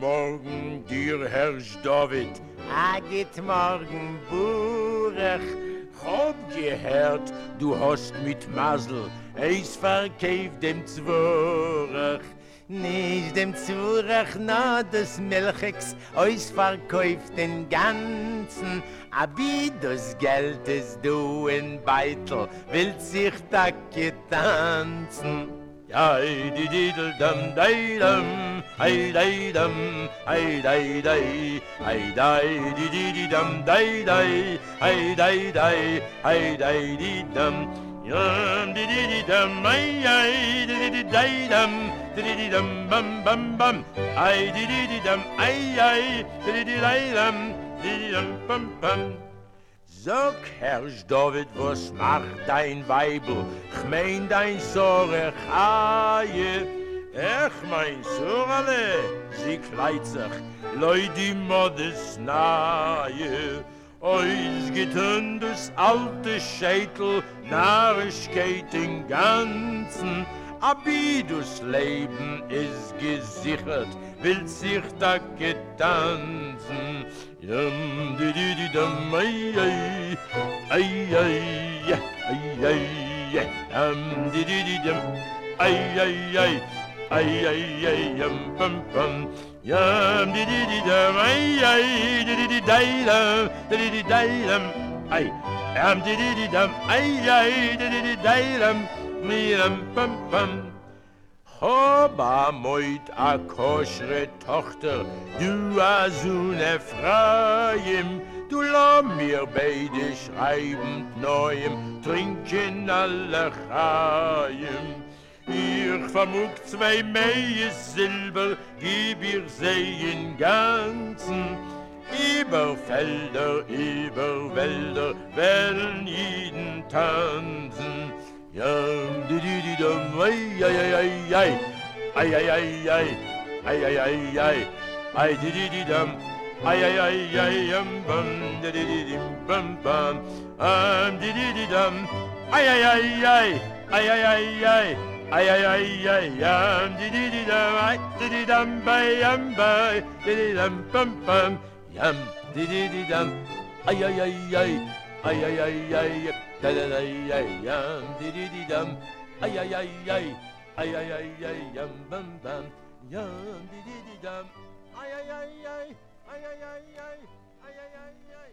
morgen, dir Herrsch David. A git morgen, Burech. Hab gehört, du hast mit Masel eis verkäuft dem Zworach. Nicht dem Zurach, na des Milchex, eus verkäuft den Ganzen. Abi das Geld ist du in Beitel, will sich da getanzen. Ay di di dum day dum ay day dum ay day day ay day di di dum day day ay day day ay day di dum yum di di di dum ay ay di di di day dum di di di dum bum bum bum. Ay di di dum ay ay di di di dum di di dum bum bum Sag, Herrsch David, was macht dein Weibel? Ich mein dein Sorge, Chaie. Ich mein Sorge, sie kleit sich, Leute Modes nahe. Ois getun das alte Schädel, Narrischkeit im Ganzen. Abidus Leben ist gesichert, will sich da getanzen. Yum di di di dum ay ay ay ay ay ay yum di di di dum ay ay ay ay ay ay yum bum bum yum di di di dum ay ay di di di day dum di di di day dum ay yum di di di dum ay ay di di di day dum me dum bum bum Hoba moit a koshre Tochter, du a Sohn Ephraim, du la mir beide schreibend neuem, trinken alle Chaim. Ich vermug zwei Meie Silber, gib ihr sie in Ganzen, über Felder, über Wälder, werden jeden tanzen. Yum freedom. Ay, ay, ay, ay, ay. Ay, ay, ay, ay. Ay, ay, ay, ay. Ay, di, di, di, dum. Ay, ay, ay, ay, um, bum, di, di, di, di, bum, bum. Um, di, di, di, dum. Ay, ay, ay, ay. Ay, ay, ay, ay. Ay, ay, ay, ay, um, di, di, di, dum. Ay, di, di, dum, bay, um, bay. Di, di, dum, bum, bum. Yum, di, di, di, dum. Ay, ay, ay, ay. Ay, ay, ay, ay. Da, da, da, ay, ay, um, di, di, di, dum. Ay ay ay ay. Ay ay ay ay yum bum bum. Yum di di di dum. Ay ay ay ay. Ay ay ay ay. Ay ay ay ay.